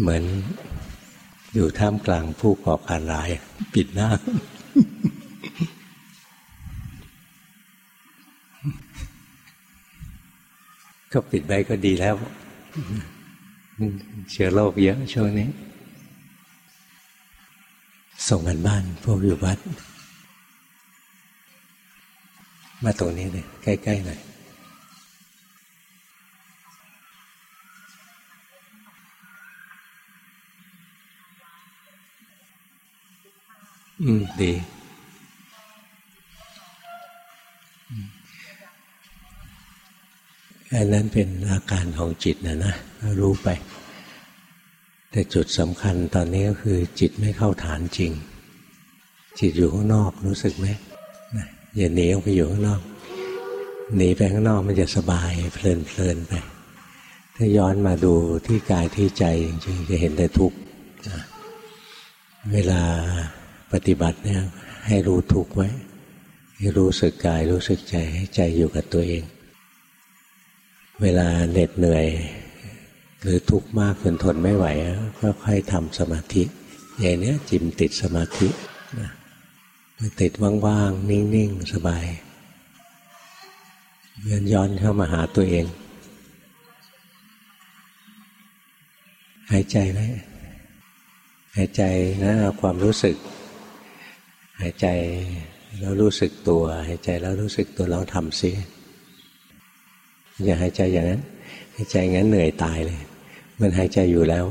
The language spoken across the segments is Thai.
เหมือนอยู่ท่ามกลางผู้ก่อการร้าย ปิดหน้า ก็ปิดไปก็ดีแล้ว เชื้อโรคเยอะช่วงนี้ ส่งกันบ้านพวกอยู่วัด มาตรงนี้เลยใกล้ๆหน่อย อืม ดี อันนั้นเป็นอาการของจิตนะนะรู้ไป แต่จุดสำคัญตอนนี้ก็คือ จิตไม่เข้าฐานจริง จิตอยู่ข้างนอกรู้สึกไหมอย่าหนีออกไปอยู่ข้างนอกหนีไปข้างนอกมันจะสบายเพลินเพลินไป ถ้าย้อนมาดูที่กายที่ใจจริงๆจะเห็นแต่ทุกข์เวลา ปฏิบัติเนี่ยให้รู้ทุกไว้ให้รู้สึกกายรู้สึกใจให้ใจอยู่กับตัวเอง เวลาเหน็ดเหนื่อย หรือทุกข์มากจนทนไม่ไหวก็ค่อยทำสมาธิอย่างนี้จิมติดสมาธิติดว่างๆ นิ่งๆ สบายเนย้อนเข้ามาหาตัวเอง หายใจไว้หายใจนะเอาความรู้สึก หายใจแล้วรู้สึกตัว หายใจแล้วรู้สึกตัวลองทำซิอย่าหายใจอย่างนั้น หายใจงั้นเหนื่อยตายเลย มันหายใจอยู่แล้ว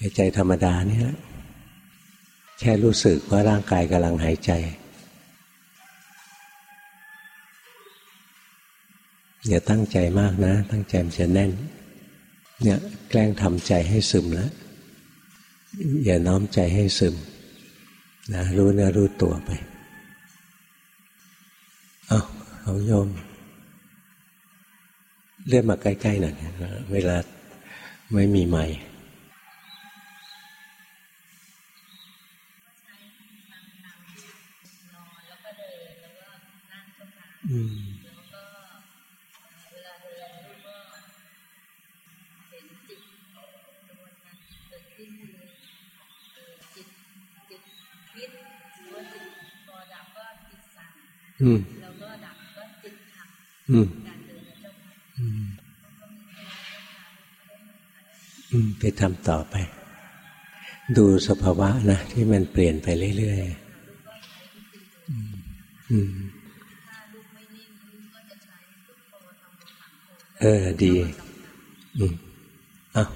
หายใจธรรมดานี่แหละแค่รู้สึกว่าร่างกายกำลังหายใจอย่าตั้งใจมากนะ ตั้งใจมันจะแน่น เนี่ยแกล้งทำใจให้ซึมแล้วอย่าน้อมใจให้ซึม นะรู้เนื้อรู้ตัวไป เอาเอาโยม เลื่อนมาใกล้ๆหน่อยเวลาไม่มีไม้อืม แล้วก็ดับก็จิตทำการเดินเจ้าค่ะไปทำต่อไป ดูสภาวะนะ ที่มันเปลี่ยนไปเรื่อยๆเออดีอืมอ้าว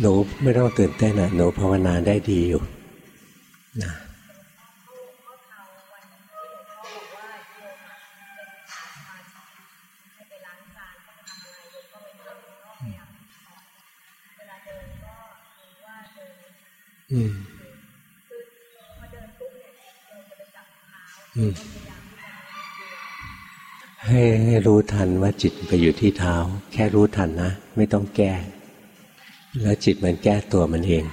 หนูไม่ต้องตื่นเต้นนะหนูภาวนาได้ดีอยู่นะ ให้ให้รู้ทันว่าจิตไปอยู่ที่เท้า แค่รู้ทันนะ ไม่ต้องแก้ แล้วจิตมันแก้ตัวมันเอง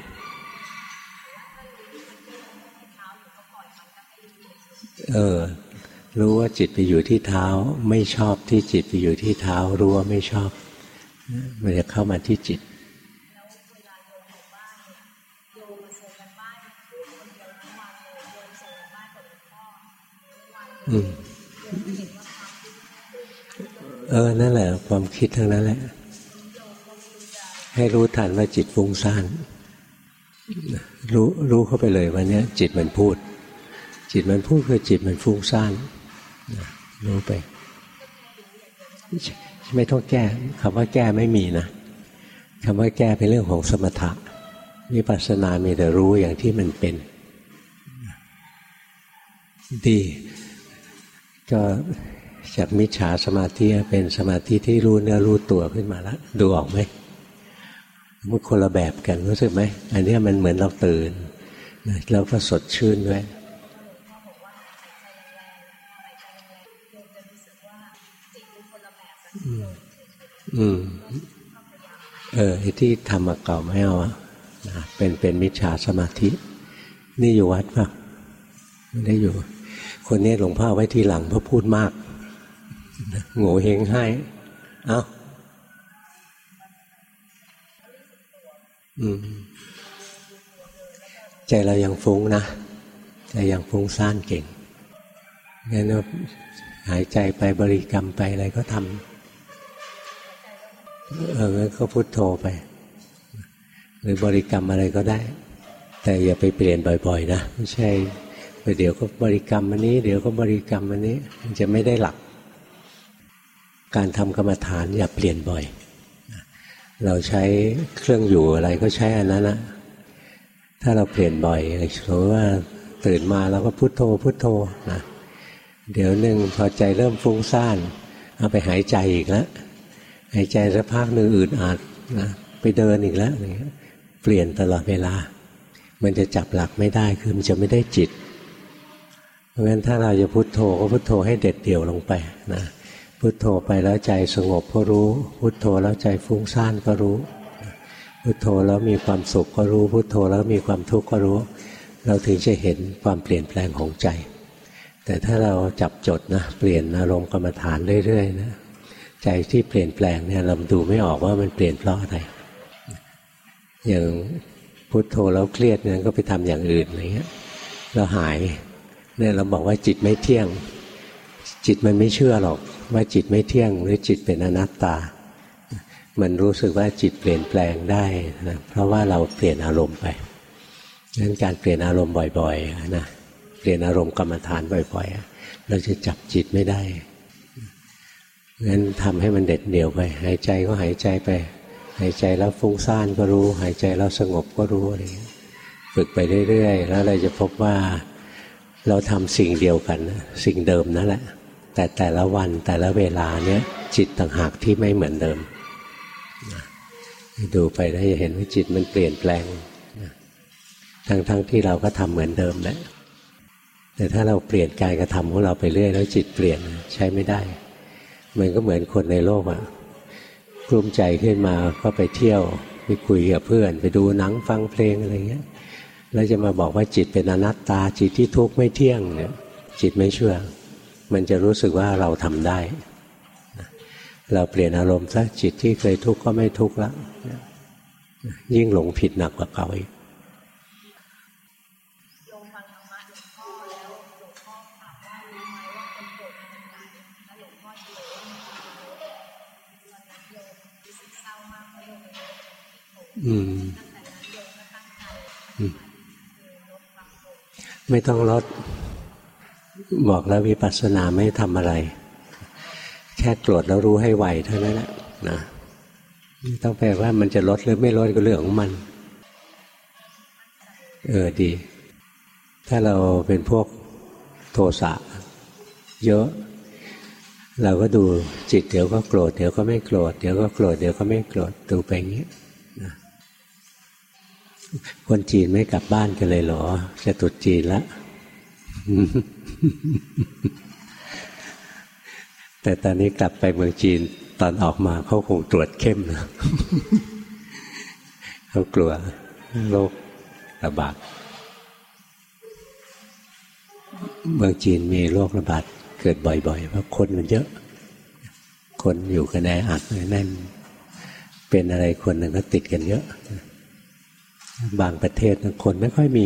เออ รู้ว่าจิตไปอยู่ที่เท้า ไม่ชอบที่จิตไปอยู่ที่เท้า รู้ว่าไม่ชอบ มันจะเข้ามาที่จิต เออ นั่นแหละ ความคิดทั้งนั้นแหละ ให้รู้ทันว่าจิตฟุ้งซ่านรู้รู้เข้าไปเลยว่าเนี้จิตมันพูด จิตมันพูดคือจิตมันฟุ้งซ่านรู้ไป ไม่ต้องแก้คำว่าแก้ไม่มีนะคำว่าแก้เป็นเรื่องของสมถะวิปัสสนามีแต่รู้อย่างที่มันเป็น ดี ก็จากมิจฉาสมาธิเป็นสมาธิที่รู้เนื้อรู้ตัวขึ้นมาแล้วดูออกไหมมันคนละแบบกันรู้สึกไหมอันนี้มันเหมือนเราตื่นแล้วก็สดชื่นด้วยอืมเออที่ทำมาเก่าไม่เอาอะเป็นเป็นมิจฉาสมาธิ นี่อยู่วัดปะไม่ได้อยู่ คนนี้หลวงพ่อไว้ทีหลังเพราะพูดมากโง่เฮงให้ เอาอืมใจเรายังฟุ้งนะ ใจยังฟุ้งซ่านเก่งงั้นหายใจไปบริกรรมไปอะไรก็ทำเอองั้นก็พุโทโธไป หรือบริกรรมอะไรก็ได้ แต่อย่าไปเปลี่ยนบ่อย ๆ นะ ไม่ใช่ เดี๋ยวก็บริกรรมอันนี้ เดี๋ยวก็บริกรรมอันนี้ มันจะไม่ได้หลัก การทำกรรมฐานอย่าเปลี่ยนบ่อย เราใช้เครื่องอยู่อะไรก็ใช้อันนั้นนะถ้าเราเปลี่ยนบ่อยสมมติว่าตื่นมาเราก็พุโทโธพุโทโธนะเดี๋ยวหนึ่งพอใจเริ่มฟุ้งซ่าน เอาไปหายใจอีกแล้วหายใจสักพักหนึ่งอื่นอาจนะไปเดินอีกแล้วเปลี่ยนตลอดเวลา มันจะจับหลักไม่ได้คือมันจะไม่ได้จิต ราะฉะนั้นถ้าเราจะพุโทโธก็พุโทโธให้เด็ดเดี่ยวลงไปนะพุโทโธไปแล้วใจสงบก็รู้ พุโทโธแล้วใจฟุ้งซ่านก็รู้ พุโทโธแล้วมีความสุขก็รู้ พุโทโธแล้วมีความทุกข์ก็รู้ เราถึงจะเห็นความเปลี่ยนแปลงของใจ แต่ถ้าเราจับจดนะเปลี่ยนอารมณ์กรรมฐานเรื่อยๆนะใจที่เปลี่ยนแปลงเนี่ยเราดูไม่ออกว่ามันเปลี่ยนเพราะอะไรอย่างพุโทโธแล้วเครียดเนี่ยก็ไปทำอย่างอื่นอะไรเงี้ยเราหาย เนี่ยเราบอกว่าจิตไม่เที่ยง จิตมันไม่เชื่อหรอกว่าจิตไม่เที่ยง หรือจิตเป็นอนัตตา มันรู้สึกว่าจิตเปลี่ยนแปลงได้นะเพราะว่าเราเปลี่ยนอารมณ์ไปงั้นการเปลี่ยนอารมณ์บ่อยๆนะเปลี่ยนอารมณ์กรรมฐานบ่อยๆ เราจะจับจิตไม่ได้งั้นทำให้มันเด็ดเดี่ยวไป หายใจก็หายใจไป หายใจแล้วฟุ้งซ่านก็รู้ หายใจแล้วสงบก็รู้อะไรฝึกไปเรื่อยๆ แล้วเราจะพบว่า เราทำสิ่งเดียวกัน สิ่งเดิมนั่นแหละ แต่แต่ละวันแต่ละเวลาเนี้ยจิตต่างหากที่ไม่เหมือนเดิม ดูไปแล้วจะเห็นว่าจิตมันเปลี่ยนแปลงทั้งๆทที่เราก็ทำเหมือนเดิมแหละแต่ถ้าเราเปลี่ยนกายกระทำของเราไปเรื่อย แล้วจิตเปลี่ยนใช้ไม่ได้มันก็เหมือนคนในโลกอะกลุ้มใจขึ้นมาก็ไปเที่ยวไปคุยกับเพื่อน ไปดูหนังฟังเพลงอะไรเงี้ย แล้วจะมาบอกว่าจิตเป็นอนัตตา จิตที่ทุกข์ไม่เที่ยงเนี่ย จิตไม่เชื่อ มันจะรู้สึกว่าเราทำได้ เราเปลี่ยนอารมณ์ซะจิตที่เคยทุกข์ก็ไม่ทุกข์แล้วยิ่งหลงผิดหนักกว่าเก่าอีกอืม ไม่ต้องลด บอกแล้ววิปัสสนาไม่ทำอะไร แค่โกรธแล้วรู้ให้ไหวเท่านั้นแหละนะต้องแปลว่ามันจะลดหรือไม่ลดก็เรื่องของมัน เออดี ถ้าเราเป็นพวกโทสะเยอะ เราก็ดูจิตเดี๋ยวก็โกรธเดี๋ยวก็ไม่โกรธเดี๋ยวก็โกรธเดี๋ยวก็ไม่โกรธดูไปอย่างนี้ คนจีนไม่กลับบ้านกันเลยเหรอ จะตุดจีนละแต่ตอนนี้กลับไปเมืองจีนตอนออกมาเขาคงตรวจเข้มนะเขากลัวโรคระบาดเมืองจีนมีโรคระบาดเกิดบ่อยๆ เพราะคนมันเยอะ คนอยู่กันแออัดแน่น เป็นอะไรคนหนึ่งก็ติดกันเยอะ บางประเทศคนไม่ค่อยมี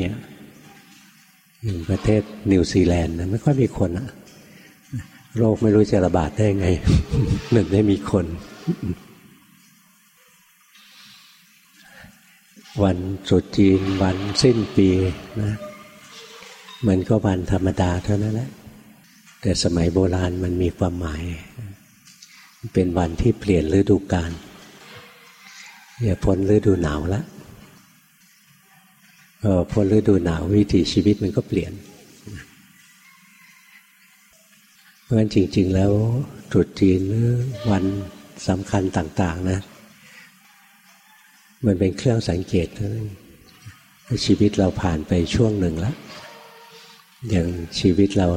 อย่างประเทศนิวซีแลนด์ไม่ค่อยมีคนอะโรคไม่รู้จะระบาดได้ไงหนึ่งได้มีคน วันสุดจีนวันสิ้นปีนะมันก็วันธรรมดาเท่านั้นแหละแต่สมัยโบราณมันมีความหมาย เป็นวันที่เปลี่ยนฤดูกาลอย่าพ้นฤดูหนาวแล้ว ออพอฤดูหนาววิถีชีวิตมันก็เปลี่ยนเพราะฉะนั้นจริง ๆ แล้วตรุษจีนหรือวันสำคัญต่าง ๆ นะ มันเป็นเครื่องสังเกตชีวิตเราผ่านไปช่วงหนึ่งแล้ว อย่างชีวิตเรา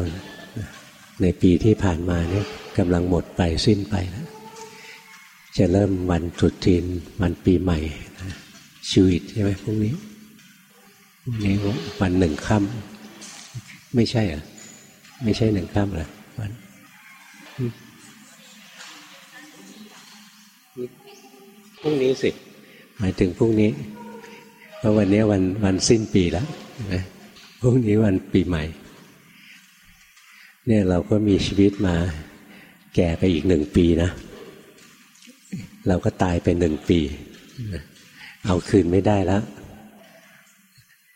ในปีที่ผ่านมาเนี่ยกำลังหมดไปสิ้นไปแล้วจะเริ่มวันตรุษจีนวันปีใหม่ชีวิตใช่ไหมพวกนี้ นี่วันหนึ่งค่ำไม่ใช่เหรอไม่ใช่หนึ่งค่ำเหรอวันพรุ่งนี้สิหมายถึงพรุ่งนี้ เพราะวันนี้วันวันสิ้นปีแล้วนะพรุ่งนี้วันปีใหม่ เนี่ยเราก็มีชีวิตมาแก่ไปอีกหนึ่งปีนะ เราก็ตายไปหนึ่งปี เอาคืนไม่ได้แล้ว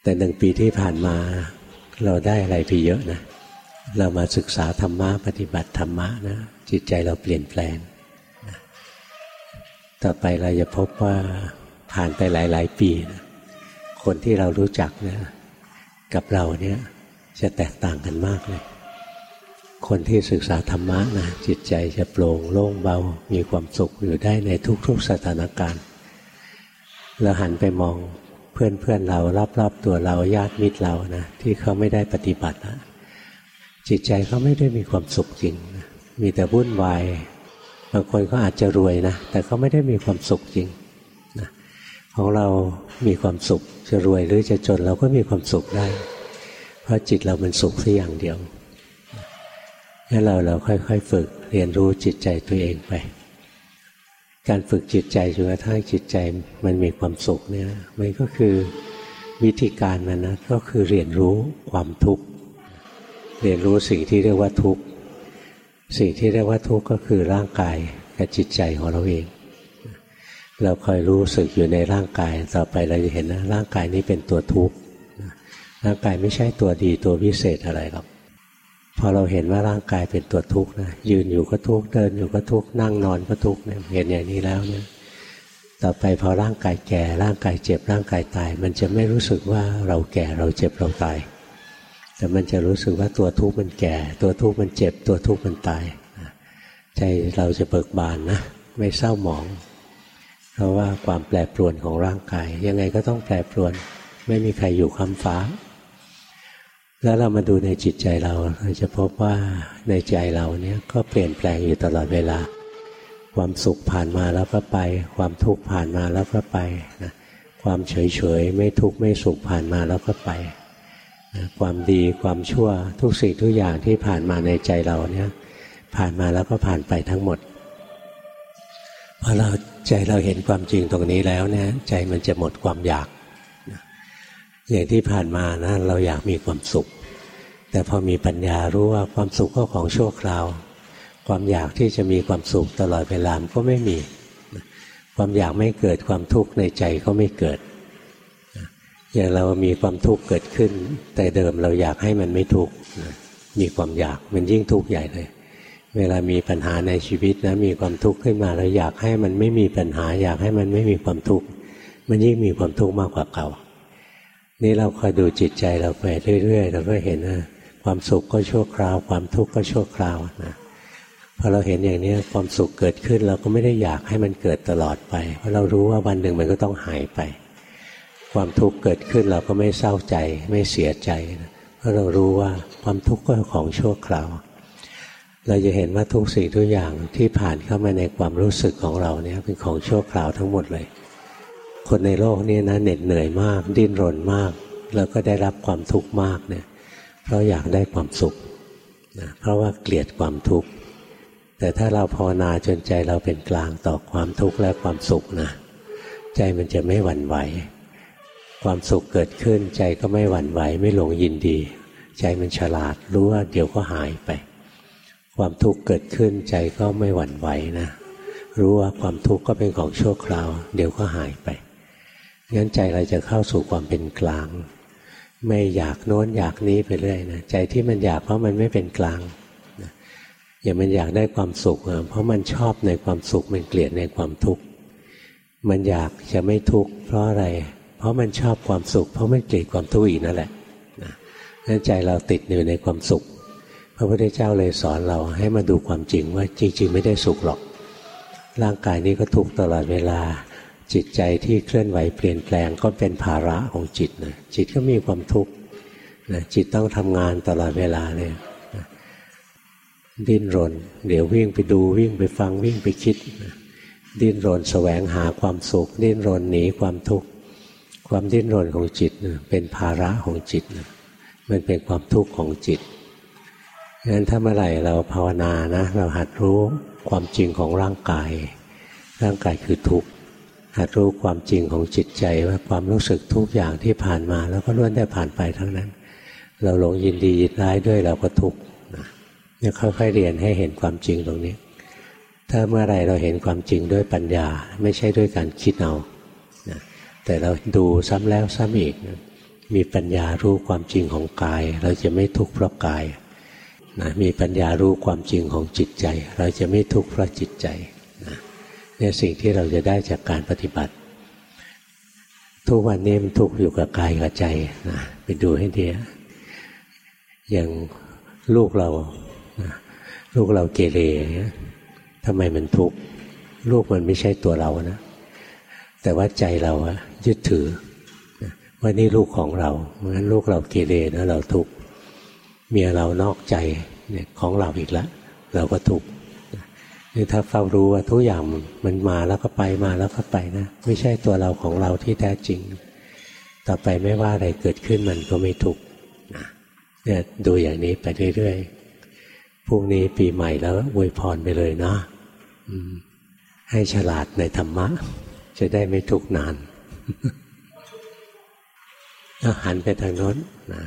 แต่หนึ่งปีที่ผ่านมาเราได้อะไรไปเยอะนะ เรามาศึกษาธรรมะปฏิบัติธรรมะนะ จิตใจเราเปลี่ยนแปลงต่อไปเราจะพบว่าผ่านไปหลาย ๆ ปีนะคนที่เรารู้จักเนี่ยกับเราเนี่ยจะแตกต่างกันมากเลย คนที่ศึกษาธรรมะนะจิตใจจะโปร่งโล่งเบา มีความสุขอยู่ได้ในทุก ๆ สถานการณ์เราหันไปมอง พื่อนเพื่อนเรารอบๆตัวเราญาติมิตรเรานะที่เขาไม่ได้ปฏิบัตินะจิตใจเขาไม่ได้มีความสุขจริงนะมีแต่วุ่นวายบางคนก็อาจจะรวยนะแต่เขาไม่ได้มีความสุขจริงนะของเรามีความสุขจะรวยหรือจะจนเราก็มีความสุขได้ เพราะจิตเรามันสุขสัอย่างเดียวงั้นเราเราค่อยๆฝึกเรียนรู้จิตใจตัวเองไป การฝึกจิตใจจนกระทั่งจิตใจมันมีความสุขเนี่ยมันก็คือวิธีการมันนะก็คือเรียนรู้ความทุกข์เรียนรู้สิ่งที่เรียกว่าทุกข์สิ่งที่เรียกว่าทุกข์ก็คือร่างกายกับจิตใจของเราเอง เราคอยรู้สึกอยู่ในร่างกาย ต่อไปเราจะเห็นนะร่างกายนี้เป็นตัวทุกข์ร่างกายไม่ใช่ตัวดีตัววิเศษอะไรหรอก พอเราเห็นว่าร่างกายเป็นตัวทุกข์นะยืนอยู่ก็ทุกข์เดินอยู่ก็ทุกข์นั่งนอนก็ทุกข์เนี่ยเห็นอย่างนี้แล้วเนี่ยต่อไปพอร่างกายแก่ร่างกายเจ็บร่างกายตาย มันจะไม่รู้สึกว่าเราแก่เราเจ็บเราตาย แต่มันจะรู้สึกว่าตัวทุกข์มันแก่ ตัวทุกข์มันเจ็บ ตัวทุกข์มันตายใจเราจะเบิกบานนะไม่เศร้าหมอง เพราะว่าความแปรปรวนของร่างกาย ยังไงก็ต้องแปรปรวน ไม่มีใครอยู่คำฟ้า แล้วเรามาดูในจิตใจเราเราจะพบว่าในใจเราเนี่ยก็เปลี่ยนแปลงอยู่ตลอดเวลา ความสุขผ่านมาแล้วก็ไป ความทุกข์ผ่านมาแล้วก็ไปนะความเฉยเฉยไม่ทุกข์ไม่สุขผ่านมาแล้วก็ไปนะความดีความชั่วทุกสิ่งทุกอย่างที่ผ่านมาในใจเราเนี่ยผ่านมาแล้วก็ผ่านไปทั้งหมดพอเราใจเราเห็นความจริงตรงนี้แล้วเนี่ยใจมันจะหมดความอยาก อย่างที่ผ่านมานะเราอยากมีความสุข แต่พอมีปัญญารู้ว่าความสุขก็ของชั่วคราว ความอยากที่จะมีความสุขตลอดเวลามก็ไม่มี ความอยากไม่เกิดความทุกข์ในใจก็ไม่เกิดอย่างเรามีความทุกข์เกิดขึ้น แต่เดิมเราอยากให้มันไม่ทุกข์มีความอยากมันยิ่งทุกข์ใหญ่เลย เวลามีปัญหาในชีวิตนะมีความทุกข์ขึ้นมาเราอยากให้มันไม่มีปัญหา อยากให้มันไม่มีความทุกข์มันยิ่งมีความทุกข์มากกว่าเก่า นี่เราคอยดูจิตใจเราไปเรื่อยๆเราก็เห็นนะความสุขก็ชั่วคราว ความทุกข์ก็ชั่วคราวนะพอเราเห็นอย่างนี้ความสุขเกิดขึ้น เราก็ไม่ได้อยากให้มันเกิดตลอดไป เพราะเรารู้ว่าวันหนึ่งมันก็ต้องหายไป ความทุกข์เกิดขึ้นเราก็ไม่เศร้าใจ ไม่เสียใจเพราะเรารู้ว่าความทุกข์ก็ของชั่วคราว เราจะเห็นว่าทุกสิ่งทุกอย่างที่ผ่านเข้ามาในความรู้สึกของเราเนี่ยเป็นของชั่วคราวทั้งหมดเลย คนในโลกนี้นะเหน็ดเหนื่อยมาก ดิ้นรนมาก แล้วก็ได้รับความทุกข์มากเนี่ยเพราะอยากได้ความสุขนะเพราะว่าเกลียดความทุกข์แต่ถ้าเราภาวนาจนใจเราเป็นกลางต่อความทุกข์และความสุขนะใจมันจะไม่หวั่นไหว ความสุขเกิดขึ้นใจก็ไม่หวั่นไหว ไม่หลงยินดี ใจมันฉลาดรู้ว่าเดี๋ยวก็หายไป ความทุกข์เกิดขึ้นใจก็ไม่หวั่นไหวนะรู้ว่าความทุกข์ก็เป็นของชั่วคราว เดี๋ยวก็หายไป งั้นใจเราจะเข้าสู่ความเป็นกลาง ไม่อยากโน้นอยากนี้ไปเรื่อยนะใจที่มันอยากเพราะมันไม่เป็นกลางนะอย่างมันอยากได้ความสุขเพราะมันชอบในความสุขมันเกลียดในความทุกข์มันอยากจะไม่ทุกข์เพราะอะไร เพราะมันชอบความสุข เพราะมันเกลียดความทุกข์อีกนั่นแหละนะงั้นใจเราติดอยู่ในความสุขพระพุทธเจ้าเลยสอนเราให้มาดูความจริงว่าจริง ๆ ไม่ได้สุขหรอก ร่างกายนี้ก็ทุกตลอดเวลา จิตใจที่เคลื่อนไหวเปลี่ยนแปลงก็เป็นภาระของจิตนะจิตก็มีความทุกข์นะจิตต้องทำงานตลอดเวลาเลยนะดิ้นรน เดี๋ยววิ่งไปดูวิ่งไปฟังวิ่งไปคิดนะดิ้นรนแสวงหาความสุข ดิ้นรนหนีความทุกข์ความดิ้นรนของจิตนะเป็นภาระของจิตนะมันเป็นความทุกข์ของจิตงั้นถ้าเมื่อไหร่เราภาวนานะ เราหัดรู้ความจริงของร่างกาย ร่างกายคือทุกข์ หัดรู้ความจริงของจิตใจว่าความรู้สึกทุกอย่างที่ผ่านมา แล้วก็ล้วนได้ผ่านไปทั้งนั้น เราหลงยินดียินร้ายด้วยเราก็ทุกข์เนี่ยค่อยๆเรียนให้เห็นความจริงตรงนี้ ถ้าเมื่อไรเราเห็นความจริงด้วยปัญญา ไม่ใช่ด้วยการคิดเอาแต่เราดูซ้ำแล้วซ้ำอีกมีปัญญารู้ความจริงของกาย เราจะไม่ทุกข์เพราะกายนะมีปัญญารู้ความจริงของจิตใจ เราจะไม่ทุกข์เพราะจิตใจ เนี่ยสิ่งที่เราจะได้จากการปฏิบัติ ทุกวันนี้มันทุกข์อยู่กับกายกับใจนะไปดูให้ดีอย่างลูกเราลูกเราเกเรทำไมมันทุกข์ลูกมันไม่ใช่ตัวเรานะ แต่ว่าใจเราอะยึดถือว่านี่ลูกของเราเพราะฉะนั้นลูกเราเกเรนะเราทุกข์เมียเรานอกใจเนี่ยของเราอีกแล้วเราก็ทุกข์ นี่ถ้าเฝ้ารู้ว่าทุกอย่างมันมาแล้วก็ไปมาแล้วก็ไปนะ ไม่ใช่ตัวเราของเราที่แท้จริง ต่อไปไม่ว่าอะไรเกิดขึ้นมันก็ไม่ทุกนะเนี่ยดูอย่างนี้ไปเรื่อยๆพรุ่งนี้ปีใหม่แล้วอวยพรไปเลยนะให้ฉลาดในธรรมะ จะได้ไม่ทุกข์นานหันไปทางโน้นนะ